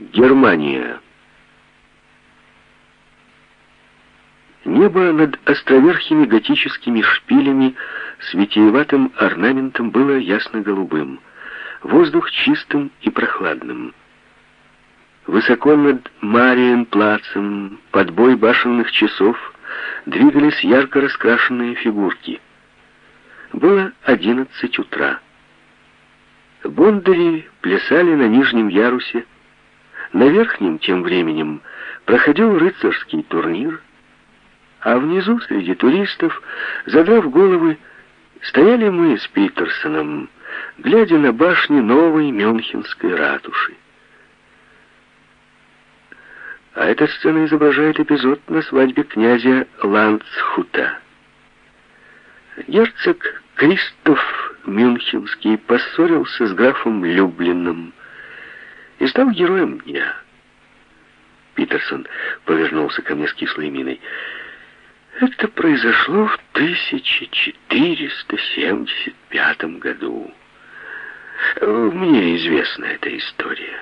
Германия. Небо над островерхими готическими шпилями с витиеватым орнаментом было ясно-голубым, воздух чистым и прохладным. Высоко над Мариенплацем, под бой башенных часов, двигались ярко раскрашенные фигурки. Было одиннадцать утра. Бондари плясали на нижнем ярусе. На верхнем тем временем проходил рыцарский турнир, а внизу, среди туристов, задрав головы, стояли мы с Питерсоном, глядя на башни новой Мюнхенской ратуши. А эта сцена изображает эпизод на свадьбе князя Ландсхута. Герцог Кристоф Мюнхенский поссорился с графом Люблиным и стал героем дня. Питерсон повернулся ко мне с кислой миной. Это произошло в 1475 году. Мне известна эта история.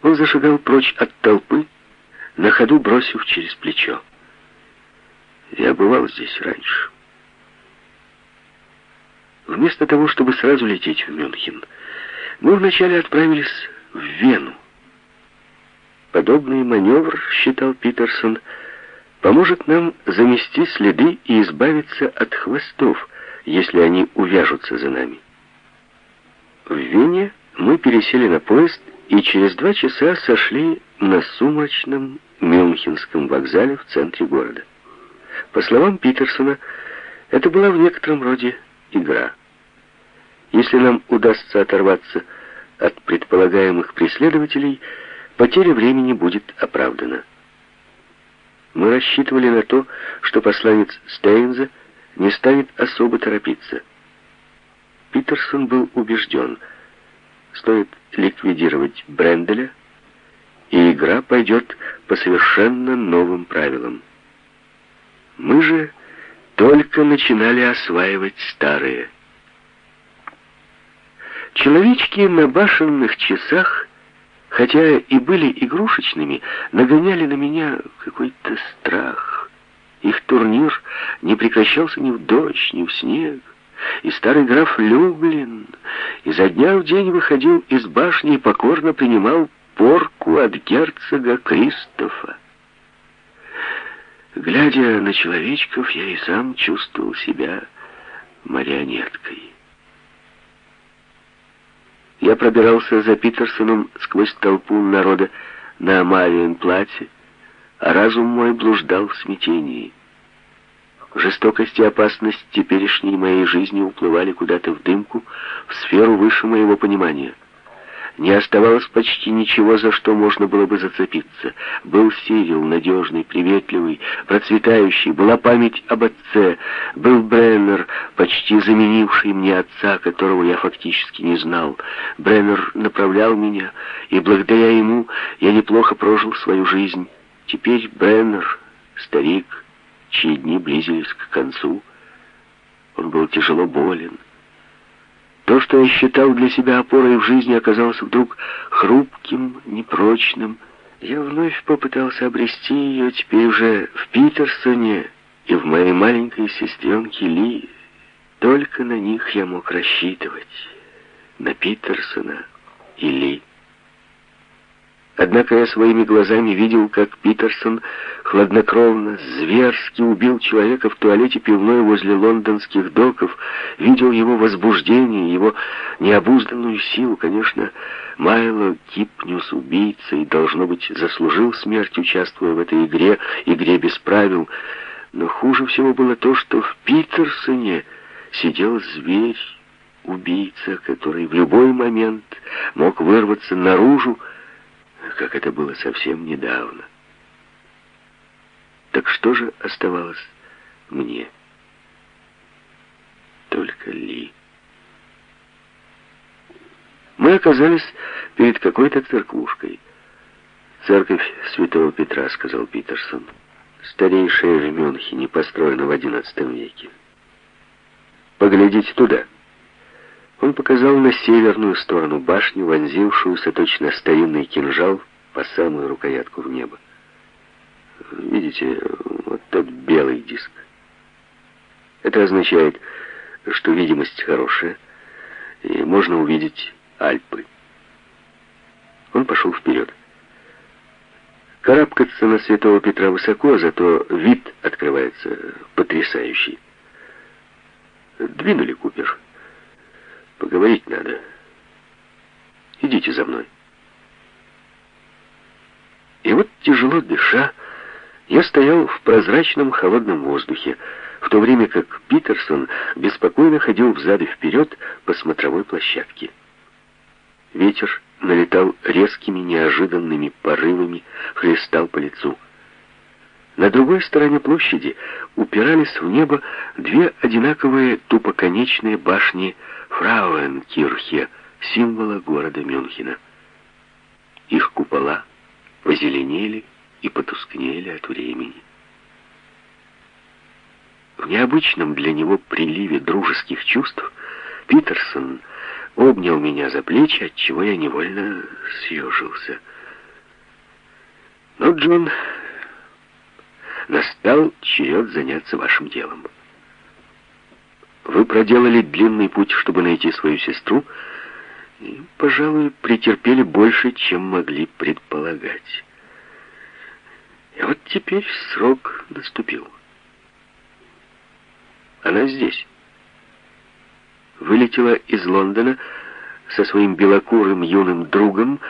Он зашагал прочь от толпы, на ходу бросив через плечо. Я бывал здесь раньше. Вместо того, чтобы сразу лететь в Мюнхен, мы вначале отправились в Вену. Подобный маневр, считал Питерсон, поможет нам замести следы и избавиться от хвостов, если они увяжутся за нами. В Вене мы пересели на поезд и через два часа сошли на сумрачном Мюнхенском вокзале в центре города. По словам Питерсона, это была в некотором роде игра. Если нам удастся оторваться от предполагаемых преследователей, потеря времени будет оправдана. Мы рассчитывали на то, что посланец Стейнза не станет особо торопиться. Питерсон был убежден – Стоит ликвидировать Бренделя, и игра пойдет по совершенно новым правилам. Мы же только начинали осваивать старые. Человечки на башенных часах, хотя и были игрушечными, нагоняли на меня какой-то страх. Их турнир не прекращался ни в дождь, ни в снег. И старый граф Люблин изо дня в день выходил из башни и покорно принимал порку от герцога Кристофа. Глядя на человечков, я и сам чувствовал себя марионеткой. Я пробирался за Питерсоном сквозь толпу народа на Мариенплате, а разум мой блуждал в смятении. Жестокость и опасность теперешней моей жизни уплывали куда-то в дымку, в сферу выше моего понимания. Не оставалось почти ничего, за что можно было бы зацепиться. Был Сирил, надежный, приветливый, процветающий, была память об отце, был Бреннер, почти заменивший мне отца, которого я фактически не знал. Бреннер направлял меня, и благодаря ему я неплохо прожил свою жизнь. Теперь Бреннер, старик, чьи дни близились к концу. Он был тяжело болен. То, что я считал для себя опорой в жизни, оказалось вдруг хрупким, непрочным. Я вновь попытался обрести ее теперь уже в Питерсоне и в моей маленькой сестренке Ли. Только на них я мог рассчитывать. На Питерсона и Ли. Однако я своими глазами видел, как Питерсон хладнокровно, зверски убил человека в туалете пивной возле лондонских доков, видел его возбуждение, его необузданную силу. Конечно, Майло Кипнюс, убийца, и, должно быть, заслужил смерть, участвуя в этой игре, игре без правил. Но хуже всего было то, что в Питерсоне сидел зверь, убийца, который в любой момент мог вырваться наружу, как это было совсем недавно. Так что же оставалось мне? Только Ли. Мы оказались перед какой-то церквушкой. «Церковь Святого Петра», — сказал Питерсон. «Старейшая в Мюнхене, построена в XI веке. Поглядите туда». Он показал на северную сторону башни, вонзившуюся точно старинный кинжал по самую рукоятку в небо. Видите, вот тот белый диск. Это означает, что видимость хорошая, и можно увидеть Альпы. Он пошел вперед. Карабкаться на Святого Петра высоко, зато вид открывается потрясающий. Двинули, Купер. Поговорить надо. Идите за мной. И вот, тяжело дыша, я стоял в прозрачном холодном воздухе, в то время как Питерсон беспокойно ходил взад и вперед по смотровой площадке. Ветер налетал резкими неожиданными порывами, хлестал по лицу. На другой стороне площади упирались в небо две одинаковые тупоконечные башни Фрауенкирхе, символа города Мюнхена. Их купола позеленели и потускнели от времени. В необычном для него приливе дружеских чувств Питерсон обнял меня за плечи, от чего я невольно съежился. Но, Джон, настал черед заняться вашим делом. Вы проделали длинный путь, чтобы найти свою сестру, и, пожалуй, претерпели больше, чем могли предполагать. И вот теперь срок наступил. Она здесь. Вылетела из Лондона со своим белокурым юным другом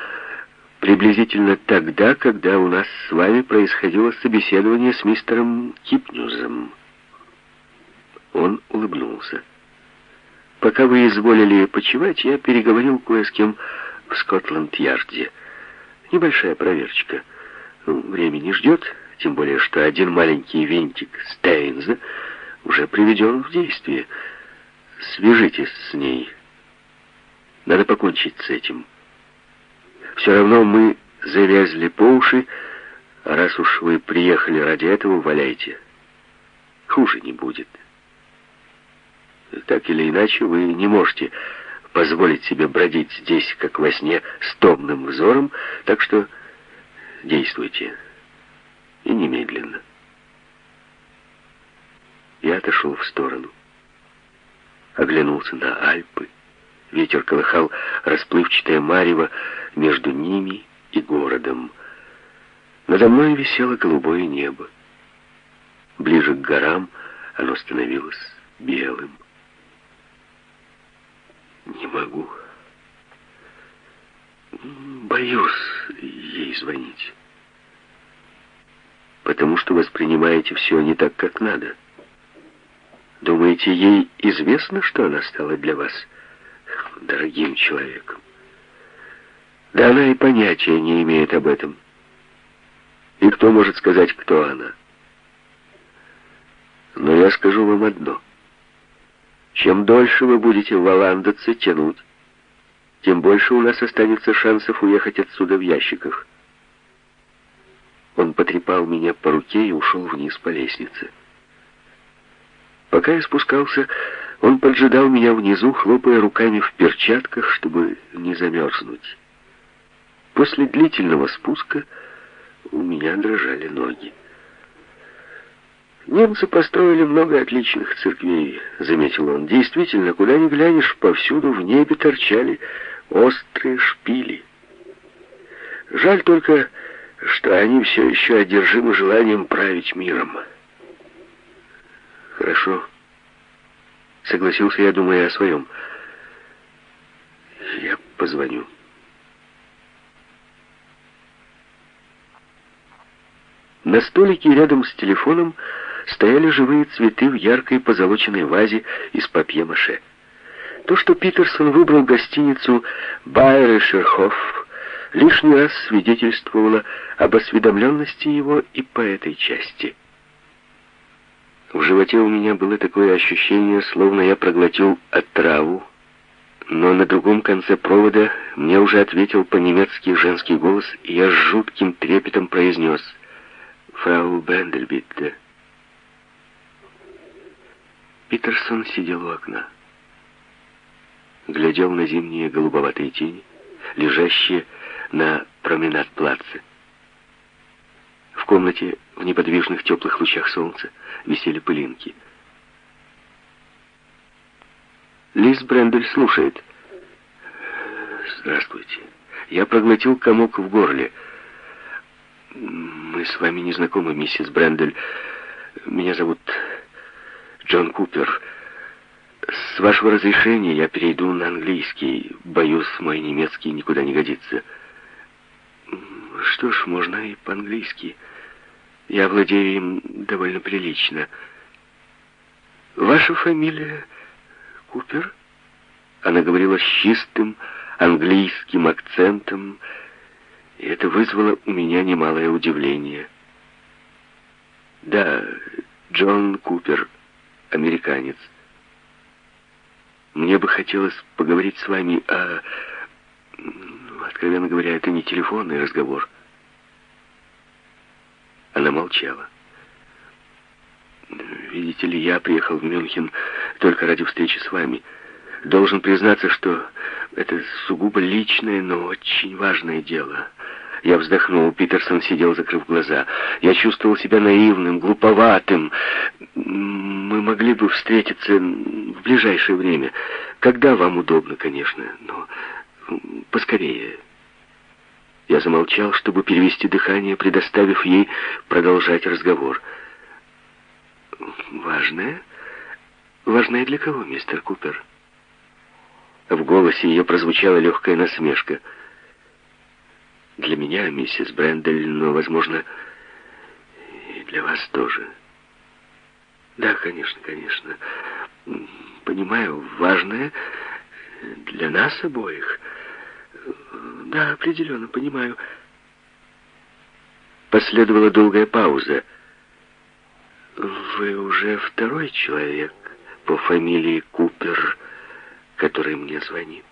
приблизительно тогда, когда у нас с вами происходило собеседование с мистером Кипнюзом. Он улыбнулся. Пока вы изволили почивать, я переговорил кое с кем в Скотланд-Ярде. Небольшая проверочка. Время не ждет, тем более, что один маленький винтик Стейнза уже приведен в действие. Свяжитесь с ней. Надо покончить с этим. Все равно мы завязли по уши, раз уж вы приехали ради этого, валяйте. Хуже не будет. Так или иначе, вы не можете позволить себе бродить здесь, как во сне, с томным взором, так что действуйте. И немедленно. Я отошел в сторону. Оглянулся на Альпы. Ветер колыхал расплывчатое марево между ними и городом. Надо мной висело голубое небо. Ближе к горам оно становилось белым. Не могу. Боюсь ей звонить. Потому что воспринимаете все не так, как надо. Думаете, ей известно, что она стала для вас дорогим человеком? Да она и понятия не имеет об этом. И кто может сказать, кто она? Но я скажу вам одно — чем дольше вы будете валандаться, тянуть, тем больше у нас останется шансов уехать отсюда в ящиках. Он потрепал меня по руке и ушел вниз по лестнице. Пока я спускался, он поджидал меня внизу, хлопая руками в перчатках, чтобы не замерзнуть. После длительного спуска у меня дрожали ноги. Немцы построили много отличных церквей, заметил он. Действительно, куда ни глянешь, повсюду в небе торчали острые шпили. Жаль только, что они все еще одержимы желанием править миром. Хорошо. Согласился я, думая о своем. Я позвоню. На столике рядом с телефоном стояли живые цветы в яркой позолоченной вазе из папье-маше. То, что Питерсон выбрал гостиницу «Байрешерхоф», лишний раз свидетельствовало об осведомленности его и по этой части. В животе у меня было такое ощущение, словно я проглотил отраву, но на другом конце провода мне уже ответил по-немецки женский голос, и я с жутким трепетом произнес «Фрау Бендельбитте». Питерсон сидел у окна. Глядел на зимние голубоватые тени, лежащие на променад-плаце. В комнате в неподвижных теплых лучах солнца висели пылинки. Лиз Брендель слушает. «Здравствуйте. Я проглотил комок в горле. Мы с вами не знакомы, миссис Брендель. Меня зовут Джон Купер. С вашего разрешения я перейду на английский. Боюсь, мой немецкий никуда не годится. Что ж, можно и по-английски. Я владею им довольно прилично. Ваша фамилия Купер? Она говорила с чистым английским акцентом, и это вызвало у меня немалое удивление. Да, Джон Купер, американец. Мне бы хотелось поговорить с вами о... Ну, откровенно говоря, это не телефонный разговор. Она молчала. Видите ли, я приехал в Мюнхен только ради встречи с вами. Должен признаться, что это сугубо личное, но очень важное дело. Я вздохнул. Питерсон сидел, закрыв глаза. Я чувствовал себя наивным, глуповатым. Мы могли бы встретиться в ближайшее время. Когда вам удобно, конечно, но поскорее. Я замолчал, чтобы перевести дыхание, предоставив ей продолжать разговор. «Важное? Важное для кого, мистер Купер?» В голосе ее прозвучала легкая насмешка. «Для меня, миссис Брендель, но, возможно, и для вас тоже». «Да, конечно, конечно. Понимаю, важное для нас обоих». Да, определенно, понимаю. Последовала долгая пауза. Вы уже второй человек по фамилии Купер, который мне звонит.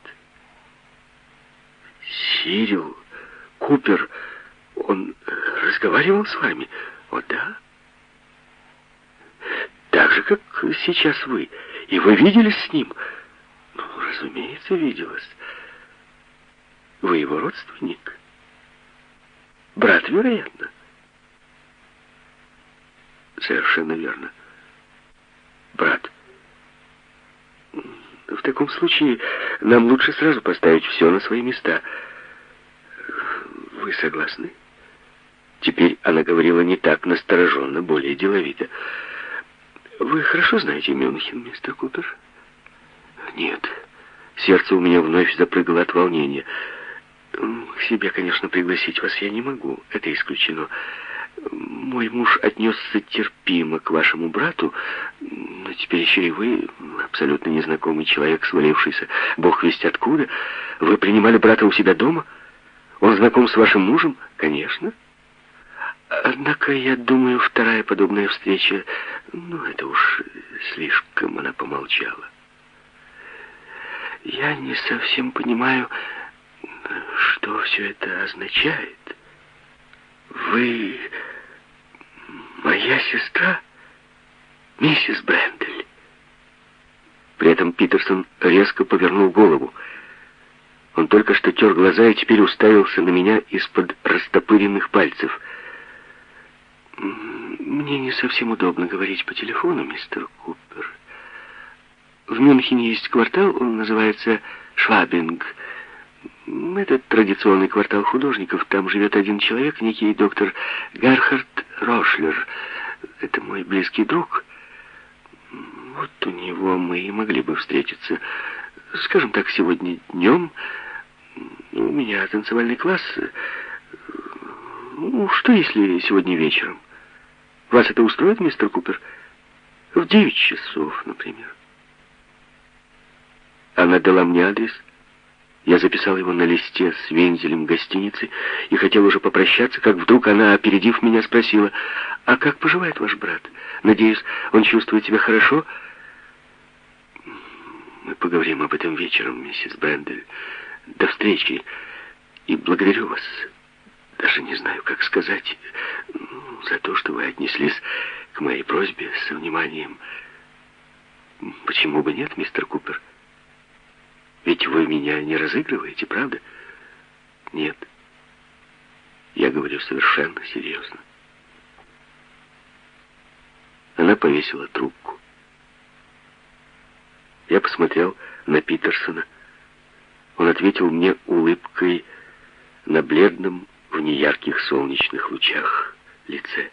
Сирил Купер, он разговаривал с вами? О, да. Так же, как сейчас вы. И вы виделись с ним? Ну, разумеется, виделась. Вы его родственник? Брат, вероятно. Совершенно верно. Брат. В таком случае нам лучше сразу поставить все на свои места. Вы согласны? Теперь она говорила не так настороженно, более деловито. Вы хорошо знаете Мюнхен, мистер Купер? Нет. Сердце у меня вновь запрыгало от волнения. К себе, конечно, пригласить вас я не могу, это исключено. Мой муж отнесся терпимо к вашему брату, но теперь еще и вы, абсолютно незнакомый человек, свалившийся, бог весть откуда. Вы принимали брата у себя дома? Он знаком с вашим мужем? Конечно. Однако, я думаю, вторая подобная встреча, ну, это уж слишком, она помолчала. Я не совсем понимаю, что все это означает? Вы моя сестра, миссис Брендель. При этом Питерсон резко повернул голову. Он только что тер глаза и теперь уставился на меня из-под растопыренных пальцев. «Мне не совсем удобно говорить по телефону, мистер Купер. В Мюнхене есть квартал, он называется Швабинг. Это традиционный квартал художников. Там живет один человек, некий доктор Герхард Рошлер. Это мой близкий друг. Вот у него мы и могли бы встретиться. Скажем так, сегодня днем. У меня танцевальный класс. Ну, что если сегодня вечером? Вас это устроит, мистер Купер? В девять часов, например. Она дала мне адрес. Я записал его на листе с вензелем гостиницы и хотел уже попрощаться, как вдруг она, опередив меня, спросила, «А как поживает ваш брат? Надеюсь, он чувствует себя хорошо?» «Мы поговорим об этом вечером, миссис Брендель. До встречи. И благодарю вас, даже не знаю, как сказать, за то, что вы отнеслись к моей просьбе со вниманием. Почему бы нет, мистер Купер?» Ведь вы меня не разыгрываете, правда? Нет. Я говорю совершенно серьезно. Она повесила трубку. Я посмотрел на Питерсона. Он ответил мне улыбкой на бледном в неярких солнечных лучах лице.